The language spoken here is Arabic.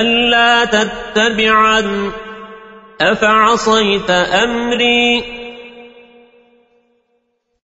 ألا تتبعن أفعصيت أمري